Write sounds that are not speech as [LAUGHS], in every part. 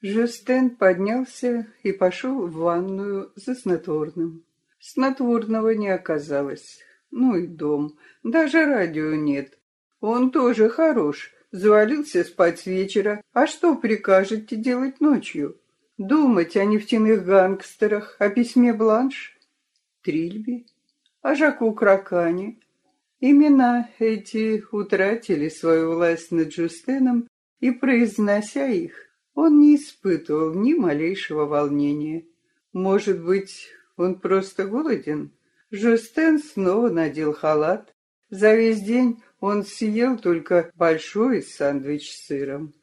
Жюстен поднялся и пошел в ванную за снотворным. Снотворного не оказалось. Ну и дом. Даже радио нет. Он тоже хорош. Завалился спать с вечера. А что прикажете делать ночью? Думать о нефтяных гангстерах, о письме Бланш? Трильби? О Жаку Кракане? Имена эти утратили свою власть над Жустеном, и, произнося их, он не испытывал ни малейшего волнения. Может быть, он просто голоден? Жустен снова надел халат. За весь день он съел только большой сандвич с сыром.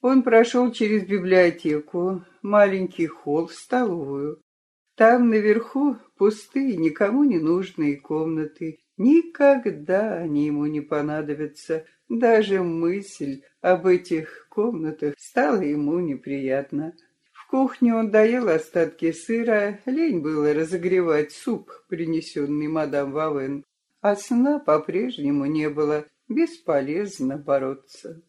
Он прошел через библиотеку, маленький холл, столовую. Там наверху пустые, никому не нужные комнаты. Никогда они ему не понадобятся. Даже мысль об этих комнатах стала ему неприятна. В кухне он доел остатки сыра, лень было разогревать суп, принесенный мадам Вавен. А сна по-прежнему не было, бесполезно бороться.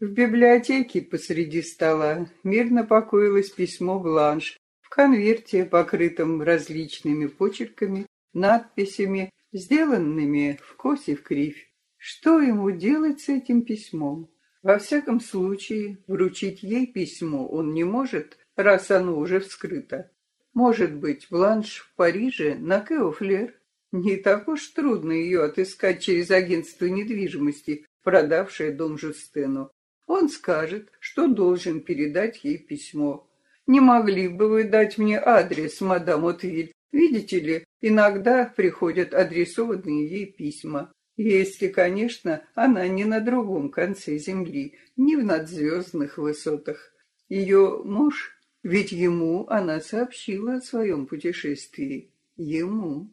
В библиотеке посреди стола мирно покоилось письмо Бланш в конверте, покрытом различными почерками, надписями, сделанными в косе в кривь. Что ему делать с этим письмом? Во всяком случае, вручить ей письмо он не может, раз оно уже вскрыто. Может быть, Бланш в Париже на Кеофлер. Не так уж трудно ее отыскать через агентство недвижимости, продавшее дом Жустену. Он скажет, что должен передать ей письмо. Не могли бы вы дать мне адрес, мадам Отвиль? Видите ли, иногда приходят адресованные ей письма. Если, конечно, она не на другом конце земли, не в надзвездных высотах. Ее муж, ведь ему она сообщила о своем путешествии. Ему.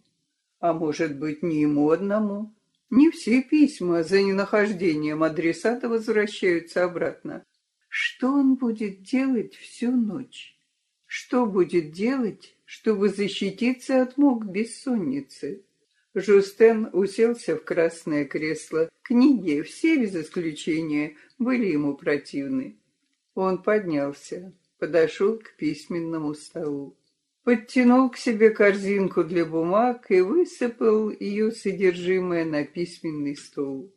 А может быть, не ему одному. Не все письма за ненахождением адресата возвращаются обратно. Что он будет делать всю ночь? Что будет делать, чтобы защититься от мук бессонницы? Жустен уселся в красное кресло. Книги, все без исключения, были ему противны. Он поднялся, подошел к письменному столу. Подтянул к себе корзинку для бумаг и высыпал ее содержимое на письменный стол.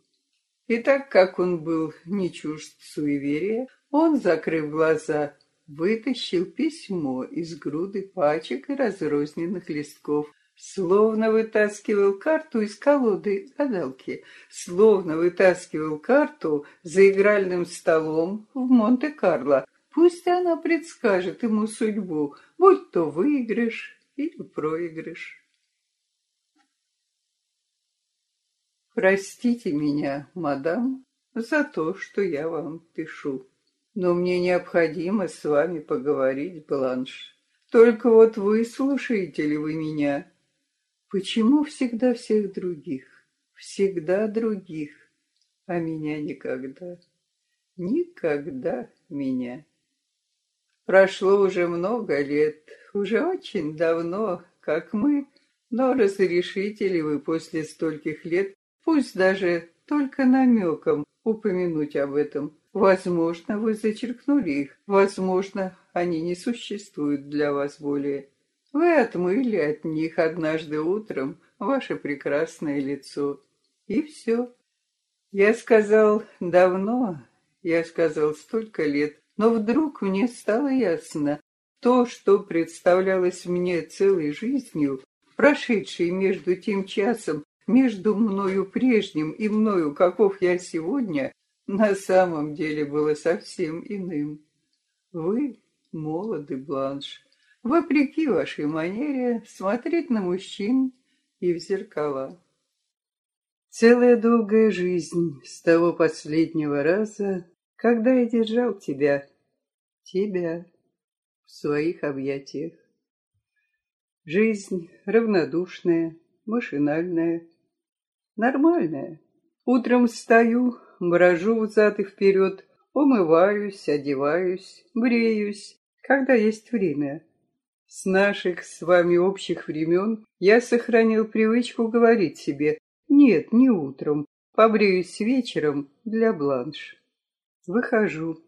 И так как он был не чужд суеверия, он, закрыв глаза, вытащил письмо из груды пачек и разрозненных листков, Словно вытаскивал карту из колоды гадалки, словно вытаскивал карту за игральным столом в Монте-Карло. Пусть она предскажет ему судьбу, будь то выигрыш или проигрыш. Простите меня, мадам, за то, что я вам пишу. Но мне необходимо с вами поговорить, Бланш. Только вот вы слушаете ли вы меня? Почему всегда всех других? Всегда других, а меня никогда. Никогда меня. Прошло уже много лет, уже очень давно, как мы, но разрешите ли вы после стольких лет, пусть даже только намеком, упомянуть об этом? Возможно, вы зачеркнули их, возможно, они не существуют для вас более. Вы отмыли от них однажды утром ваше прекрасное лицо. И все. Я сказал давно, я сказал столько лет, но вдруг мне стало ясно, то, что представлялось мне целой жизнью, прошедшей между тем часом, между мною прежним и мною, каков я сегодня, на самом деле было совсем иным. Вы молоды, Бланш, вопреки вашей манере смотреть на мужчин и в зеркала. Целая долгая жизнь с того последнего раза, когда я держал тебя, тебя в своих объятиях. Жизнь равнодушная, машинальная, нормальная. Утром встаю, брожу взад и вперед, умываюсь, одеваюсь, бреюсь, когда есть время. С наших с вами общих времен я сохранил привычку говорить себе «нет, не утром, побреюсь вечером для бланш». Выхожу.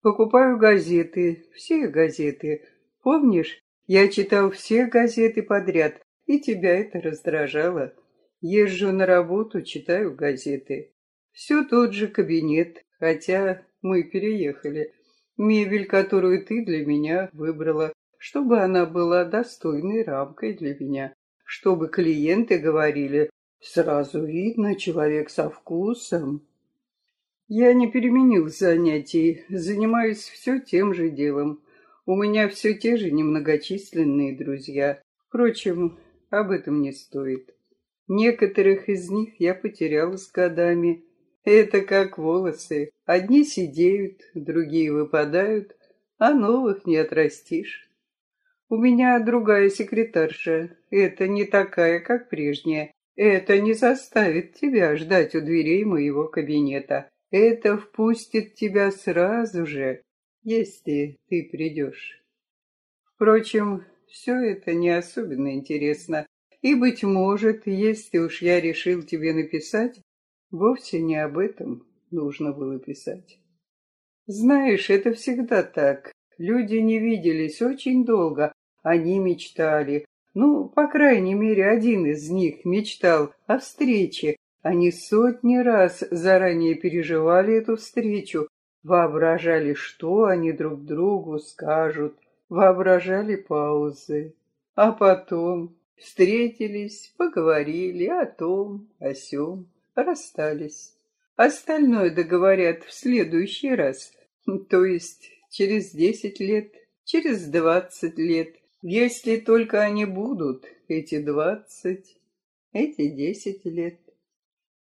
Покупаю газеты, все газеты. Помнишь, я читал все газеты подряд, и тебя это раздражало. Езжу на работу, читаю газеты. Все тот же кабинет, хотя мы переехали. Мебель, которую ты для меня выбрала, чтобы она была достойной рамкой для меня, чтобы клиенты говорили, сразу видно, человек со вкусом. Я не переменил занятий, занимаюсь все тем же делом. У меня все те же немногочисленные друзья. Впрочем, об этом не стоит. Некоторых из них я потерял с годами. Это как волосы. Одни сидеют, другие выпадают, а новых не отрастишь. У меня другая секретарша. Это не такая, как прежняя. Это не заставит тебя ждать у дверей моего кабинета. Это впустит тебя сразу же, если ты придешь. Впрочем, все это не особенно интересно. И, быть может, если уж я решил тебе написать, вовсе не об этом нужно было писать. Знаешь, это всегда так. Люди не виделись очень долго, они мечтали. Ну, по крайней мере, один из них мечтал о встрече. Они сотни раз заранее переживали эту встречу, воображали, что они друг другу скажут, воображали паузы. А потом встретились, поговорили о том, о сём, расстались. Остальное договорят в следующий раз, то есть через десять лет, через двадцать лет, если только они будут, эти двадцать, эти десять лет.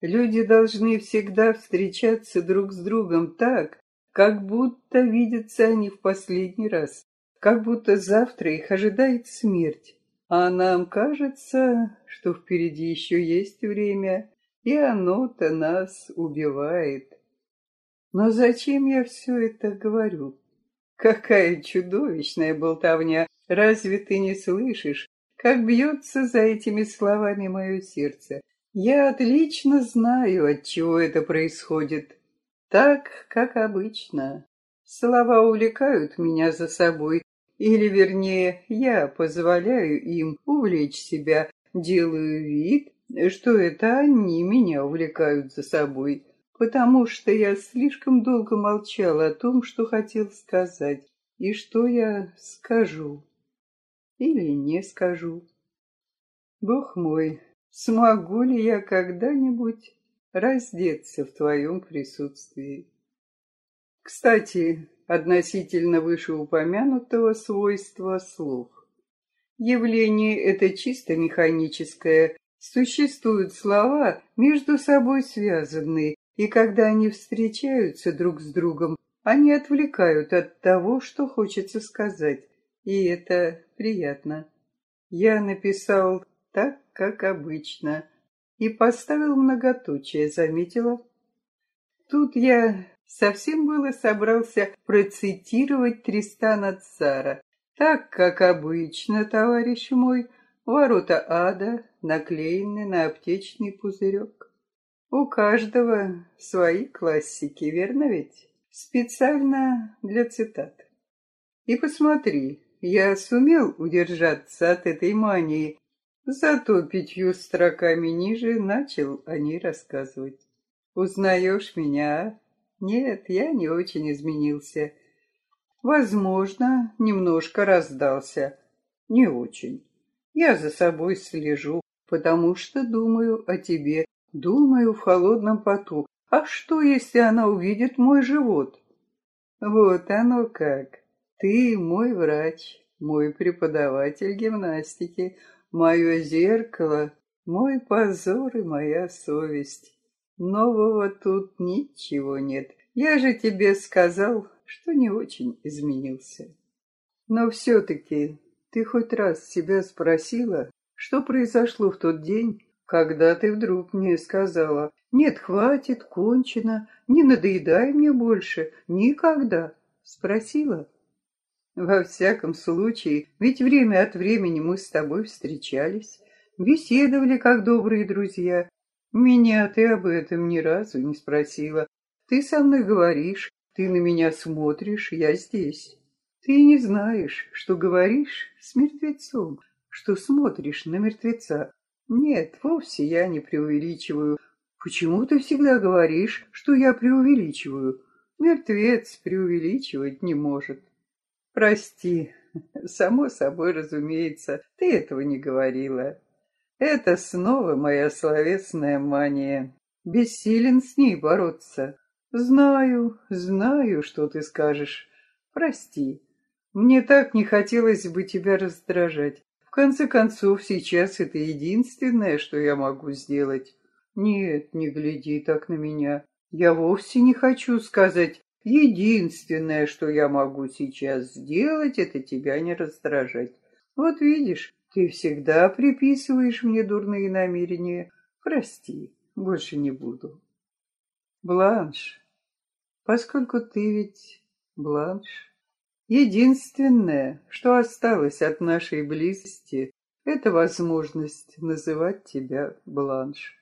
Люди должны всегда встречаться друг с другом так, как будто видятся они в последний раз, как будто завтра их ожидает смерть. А нам кажется, что впереди еще есть время, и оно-то нас убивает. Но зачем я все это говорю? Какая чудовищная болтовня! Разве ты не слышишь, как бьется за этими словами мое сердце? Я отлично знаю, от чего это происходит. Так, как обычно. Слова увлекают меня за собой, или, вернее, я позволяю им увлечь себя, делаю вид, что это они меня увлекают за собой, потому что я слишком долго молчал о том, что хотел сказать, и что я скажу или не скажу. Бог мой, смогу ли я когда-нибудь раздеться в твоем присутствии? Кстати, относительно вышеупомянутого свойства слов. Явление это чисто механическое. Существуют слова, между собой связанные, и когда они встречаются друг с другом, они отвлекают от того, что хочется сказать. И это приятно. Я написал так, как обычно, и поставил многоточие, заметила. Тут я совсем было собрался процитировать Тристана Цара. Так, как обычно, товарищ мой, ворота ада наклеены на аптечный пузырек. У каждого свои классики, верно ведь? Специально для цитат. И посмотри, я сумел удержаться от этой мании, зато пятью строками ниже начал о ней рассказывать. Узнаешь меня, нет, я не очень изменился. Возможно, немножко раздался. Не очень. Я за собой слежу, потому что думаю о тебе, думаю в холодном поту. А что, если она увидит мой живот? Вот оно как. Ты мой врач, мой преподаватель гимнастики, мое зеркало, мой позор и моя совесть. Нового тут ничего нет. Я же тебе сказал, что не очень изменился. Но все-таки ты хоть раз себя спросила, что произошло в тот день, когда ты вдруг мне сказала, «Нет, хватит, кончено, не надоедай мне больше, никогда». Спросила? Во всяком случае, ведь время от времени мы с тобой встречались, беседовали как добрые друзья, меня ты об этом ни разу не спросила. Ты со мной говоришь, Ты на меня смотришь, я здесь. Ты не знаешь, что говоришь с мертвецом, что смотришь на мертвеца. Нет, вовсе я не преувеличиваю. Почему ты всегда говоришь, что я преувеличиваю? Мертвец преувеличивать не может. Прости, [LAUGHS] само собой разумеется, ты этого не говорила. Это снова моя словесная мания. Бессилен с ней бороться. Знаю, знаю, что ты скажешь. Прости. Мне так не хотелось бы тебя раздражать. В конце концов, сейчас это единственное, что я могу сделать. Нет, не гляди так на меня. Я вовсе не хочу сказать, единственное, что я могу сейчас сделать, это тебя не раздражать. Вот видишь, ты всегда приписываешь мне дурные намерения. Прости, больше не буду. Бланш, поскольку ты ведь Бланш, единственное, что осталось от нашей близости, это возможность называть тебя Бланш.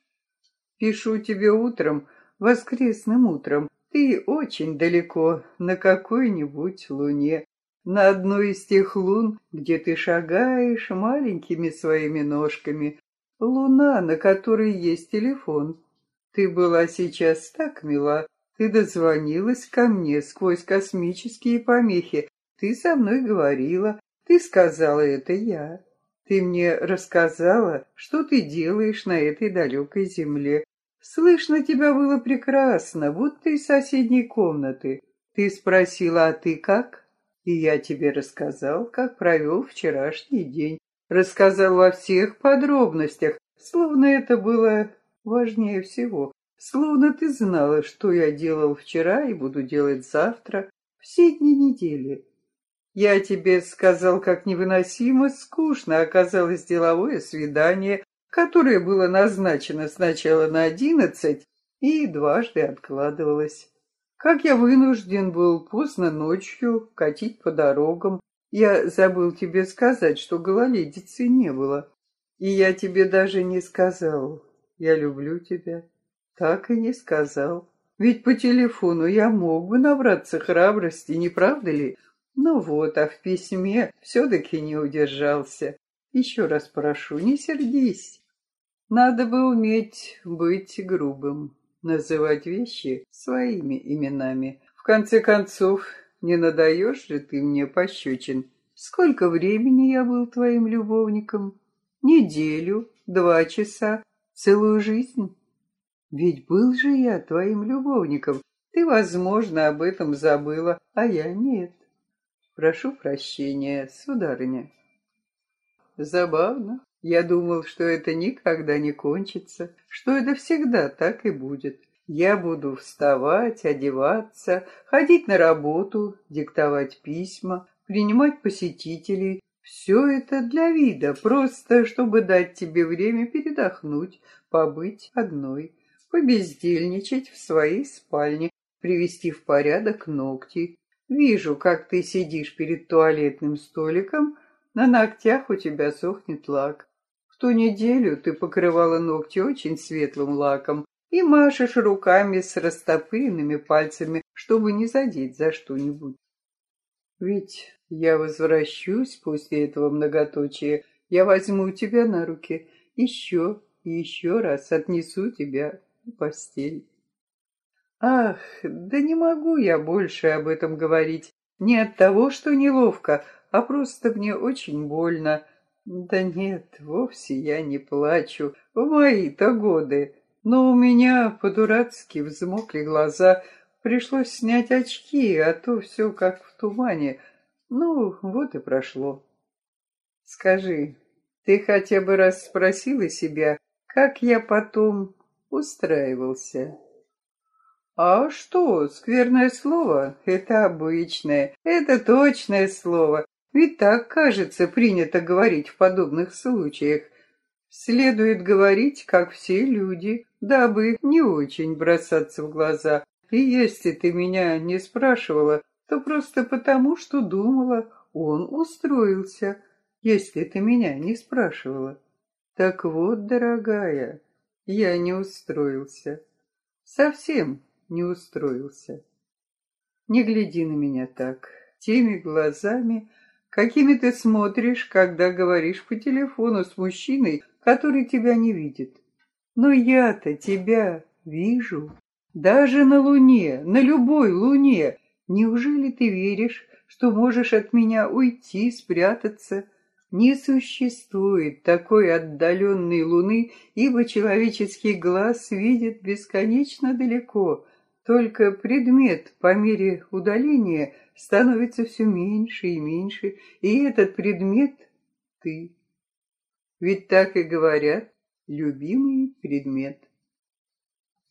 Пишу тебе утром, воскресным утром. Ты очень далеко, на какой-нибудь луне. На одной из тех лун, где ты шагаешь маленькими своими ножками. Луна, на которой есть телефон. Ты была сейчас так мила. Ты дозвонилась ко мне сквозь космические помехи. Ты со мной говорила. Ты сказала, это я. Ты мне рассказала, что ты делаешь на этой далекой земле. Слышно тебя было прекрасно, будто из соседней комнаты. Ты спросила, а ты как? И я тебе рассказал, как провел вчерашний день. Рассказал во всех подробностях, словно это было важнее всего. Словно ты знала, что я делал вчера и буду делать завтра, все дни недели. Я тебе сказал, как невыносимо скучно оказалось деловое свидание, которое было назначено сначала на одиннадцать и дважды откладывалось. Как я вынужден был поздно ночью катить по дорогам. Я забыл тебе сказать, что гололедицы не было. И я тебе даже не сказал, я люблю тебя. Так и не сказал. Ведь по телефону я мог бы набраться храбрости, не правда ли? Ну вот, а в письме все-таки не удержался. Еще раз прошу, не сердись. Надо бы уметь быть грубым, называть вещи своими именами. В конце концов, не надаешь же ты мне пощечин. Сколько времени я был твоим любовником? Неделю, два часа, целую жизнь? Ведь был же я твоим любовником. Ты, возможно, об этом забыла, а я нет. Прошу прощения, сударыня. Забавно. Я думал, что это никогда не кончится, что это всегда так и будет. Я буду вставать, одеваться, ходить на работу, диктовать письма, принимать посетителей. Все это для вида, просто чтобы дать тебе время передохнуть, побыть одной, побездельничать в своей спальне, привести в порядок ногти, Вижу, как ты сидишь перед туалетным столиком, на ногтях у тебя сохнет лак. В ту неделю ты покрывала ногти очень светлым лаком и машешь руками с растопыренными пальцами, чтобы не задеть за что-нибудь. Ведь я возвращусь после этого многоточия, я возьму тебя на руки, еще и еще раз отнесу тебя в постель. Ах, да не могу я больше об этом говорить. Не от того, что неловко, а просто мне очень больно. Да нет, вовсе я не плачу. В мои-то годы. Но у меня по-дурацки взмокли глаза. Пришлось снять очки, а то все как в тумане. Ну, вот и прошло. Скажи, ты хотя бы раз спросила себя, как я потом устраивался?» А что, скверное слово? Это обычное, это точное слово. Ведь так, кажется, принято говорить в подобных случаях. Следует говорить, как все люди, дабы не очень бросаться в глаза. И если ты меня не спрашивала, то просто потому, что думала, он устроился, если ты меня не спрашивала. Так вот, дорогая, я не устроился. Совсем не устроился. Не гляди на меня так, теми глазами, какими ты смотришь, когда говоришь по телефону с мужчиной, который тебя не видит. Но я-то тебя вижу. Даже на Луне, на любой Луне. Неужели ты веришь, что можешь от меня уйти, спрятаться? Не существует такой отдаленной Луны, ибо человеческий глаз видит бесконечно далеко. Только предмет по мере удаления становится все меньше и меньше, и этот предмет — ты. Ведь так и говорят, любимый предмет.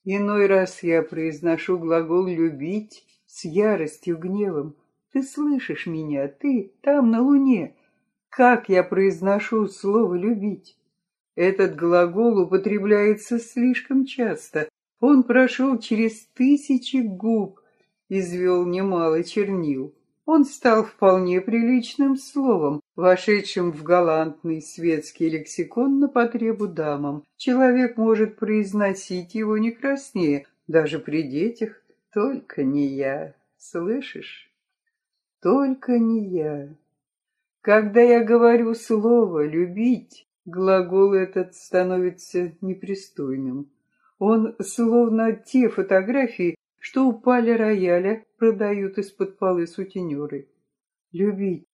Иной раз я произношу глагол «любить» с яростью, гневом. Ты слышишь меня, ты там, на луне. Как я произношу слово «любить»? Этот глагол употребляется слишком часто. Он прошел через тысячи губ, извел немало чернил. Он стал вполне приличным словом, вошедшим в галантный светский лексикон на потребу дамам. Человек может произносить его не краснее, даже при детях. Только не я, слышишь? Только не я. Когда я говорю слово «любить», глагол этот становится непристойным. Он словно те фотографии, что упали рояля, продают из-под полы сутенеры. Любить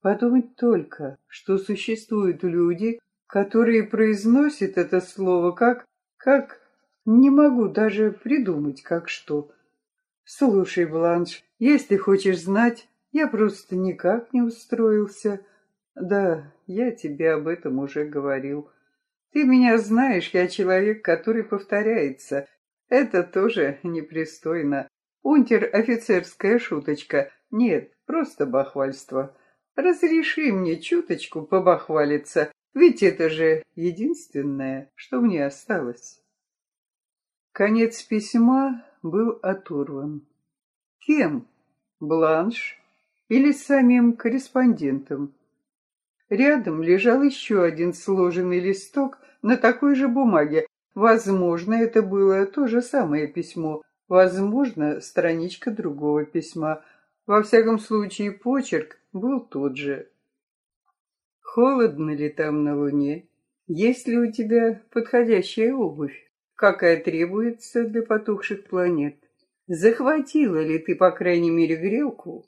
Подумать только, что существуют люди, которые произносят это слово как... как... Не могу даже придумать, как что. Слушай, Бланш, если хочешь знать, я просто никак не устроился. Да, я тебе об этом уже говорил. Ты меня знаешь, я человек, который повторяется. Это тоже непристойно. Унтер-офицерская шуточка. Нет, просто бахвальство. Разреши мне чуточку побахвалиться, ведь это же единственное, что мне осталось. Конец письма был оторван. Кем? Бланш или самим корреспондентом? Рядом лежал еще один сложенный листок на такой же бумаге. Возможно, это было то же самое письмо, возможно, страничка другого письма. Во всяком случае, почерк был тот же. Холодно ли там на Луне? Есть ли у тебя подходящая обувь, какая требуется для потухших планет? Захватила ли ты, по крайней мере, грелку?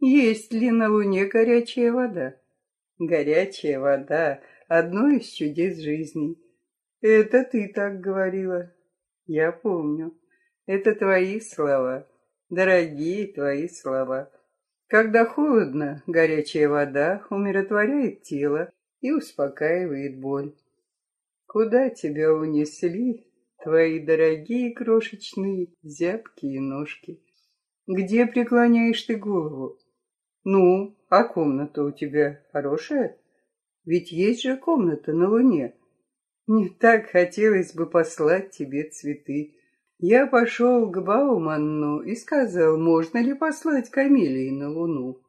Есть ли на Луне горячая вода? Горячая вода — одно из чудес жизни. Это ты так говорила. Я помню. Это твои слова, дорогие твои слова. Когда холодно, горячая вода умиротворяет тело и успокаивает боль. Куда тебя унесли твои дорогие крошечные зябкие ножки? Где преклоняешь ты голову? Ну, а комната у тебя хорошая? Ведь есть же комната на Луне. Мне так хотелось бы послать тебе цветы. Я пошел к Бауманну и сказал, можно ли послать камелии на Луну.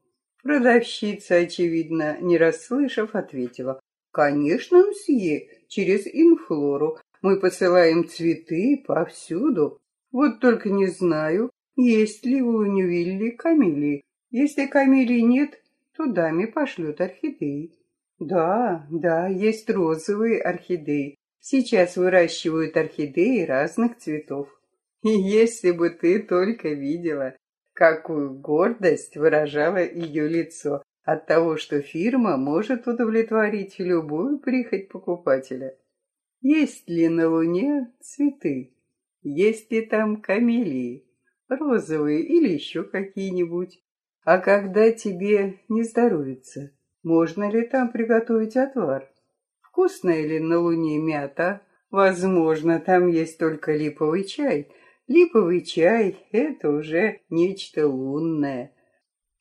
Продавщица, очевидно, не расслышав, ответила, «Конечно, мсье, через инфлору. Мы посылаем цветы повсюду. Вот только не знаю, есть ли в Лунювилле камелии. Если камелии нет, то даме пошлют орхидеи». «Да, да, есть розовые орхидеи. Сейчас выращивают орхидеи разных цветов. И если бы ты только видела, какую гордость выражало ее лицо от того, что фирма может удовлетворить любую прихоть покупателя. Есть ли на Луне цветы? Есть ли там камелии, розовые или еще какие-нибудь? А когда тебе не здоровится, можно ли там приготовить отвар? Вкусная ли на Луне мята? Возможно, там есть только липовый чай – Липовый чай — это уже нечто лунное.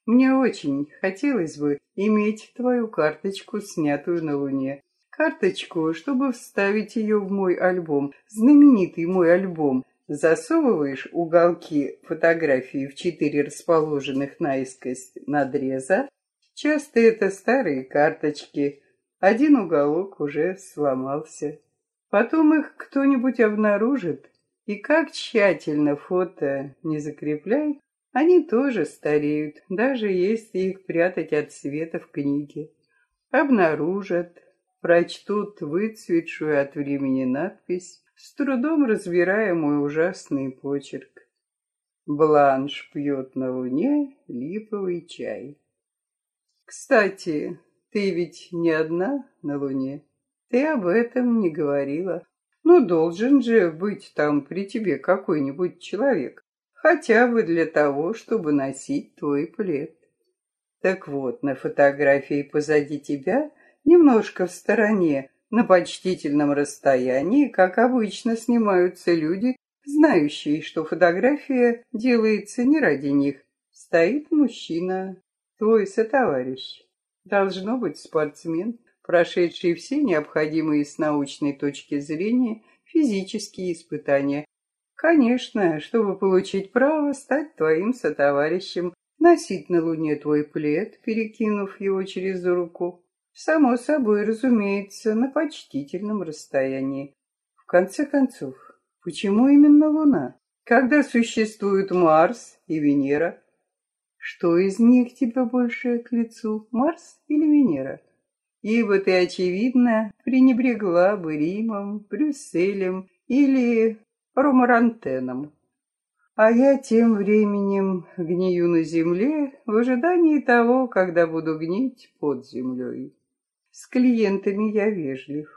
Мне очень хотелось бы иметь твою карточку, снятую на Луне. Карточку, чтобы вставить ее в мой альбом, знаменитый мой альбом. Засовываешь уголки фотографии в четыре расположенных наискось надреза. Часто это старые карточки. Один уголок уже сломался. Потом их кто-нибудь обнаружит, и как тщательно фото не закрепляй, Они тоже стареют, даже если их прятать от света в книге. Обнаружат, прочтут выцветшую от времени надпись, с трудом разбирая мой ужасный почерк. Бланш пьет на луне липовый чай. Кстати, ты ведь не одна на луне. Ты об этом не говорила. Ну, должен же быть там при тебе какой-нибудь человек. Хотя бы для того, чтобы носить твой плед. Так вот, на фотографии позади тебя, немножко в стороне, на почтительном расстоянии, как обычно снимаются люди, знающие, что фотография делается не ради них, стоит мужчина, твой сотоварищ. Должно быть спортсмен, прошедший все необходимые с научной точки зрения физические испытания, Конечно, чтобы получить право стать твоим сотоварищем, носить на луне твой плед, перекинув его через руку. Само собой, разумеется, на почтительном расстоянии. В конце концов, почему именно Луна? Когда существуют Марс и Венера? Что из них тебе больше к лицу, Марс или Венера? Ибо ты, очевидно, пренебрегла бы Римом, Брюсселем или ромарантеном. А я тем временем гнию на земле в ожидании того, когда буду гнить под землей. С клиентами я вежлив.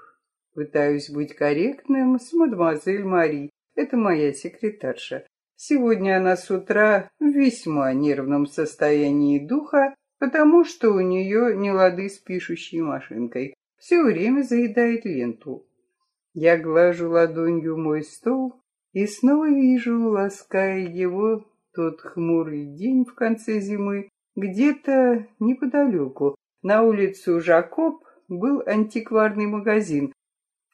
Пытаюсь быть корректным с мадемуазель Мари. Это моя секретарша. Сегодня она с утра в весьма нервном состоянии духа, потому что у нее не лады с пишущей машинкой. Все время заедает ленту. Я глажу ладонью мой стол, и снова вижу, лаская его, тот хмурый день в конце зимы, где-то неподалеку, на улицу Жакоб, был антикварный магазин.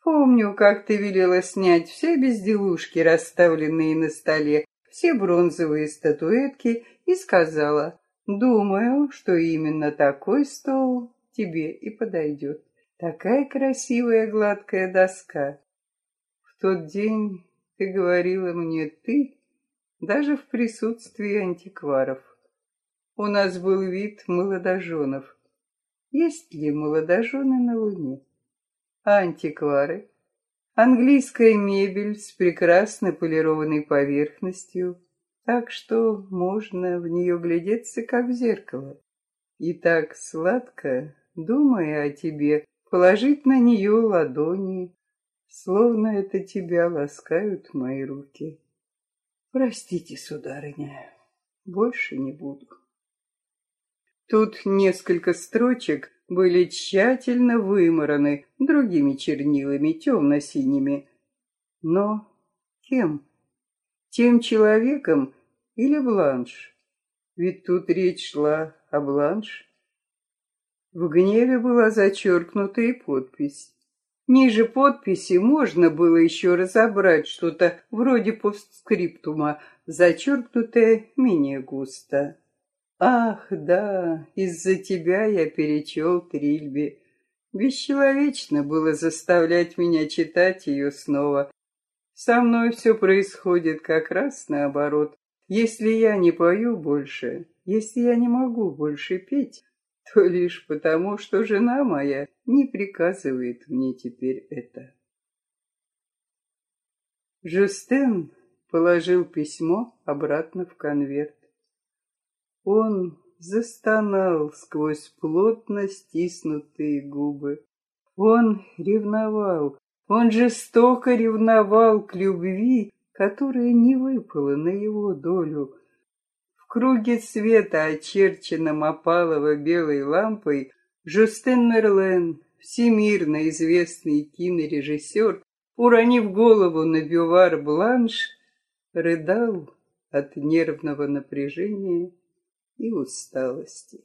Помню, как ты велела снять все безделушки, расставленные на столе, все бронзовые статуэтки, и сказала, думаю, что именно такой стол тебе и подойдет. Такая красивая гладкая доска. В тот день ты говорила мне «ты», даже в присутствии антикваров. У нас был вид молодоженов. Есть ли молодожены на Луне? Антиквары? Английская мебель с прекрасно полированной поверхностью, так что можно в нее глядеться, как в зеркало. И так сладко, думая о тебе, положить на нее ладони, Словно это тебя ласкают мои руки. Простите, сударыня, больше не буду. Тут несколько строчек были тщательно вымараны другими чернилами, темно-синими. Но кем? Тем человеком или Бланш? Ведь тут речь шла о Бланш. В гневе была зачеркнута и подпись. Ниже подписи можно было еще разобрать что-то вроде постскриптума, зачеркнутое менее густо. Ах, да, из-за тебя я перечел Трильби. Бесчеловечно было заставлять меня читать ее снова. Со мной все происходит как раз наоборот. Если я не пою больше, если я не могу больше петь, то лишь потому, что жена моя не приказывает мне теперь это. Жюстен положил письмо обратно в конверт. Он застонал сквозь плотно стиснутые губы. Он ревновал, он жестоко ревновал к любви, которая не выпала на его долю, круге света, очерченном опалово-белой лампой, Жустен Мерлен, всемирно известный кинорежиссер, уронив голову на бювар Бланш, рыдал от нервного напряжения и усталости.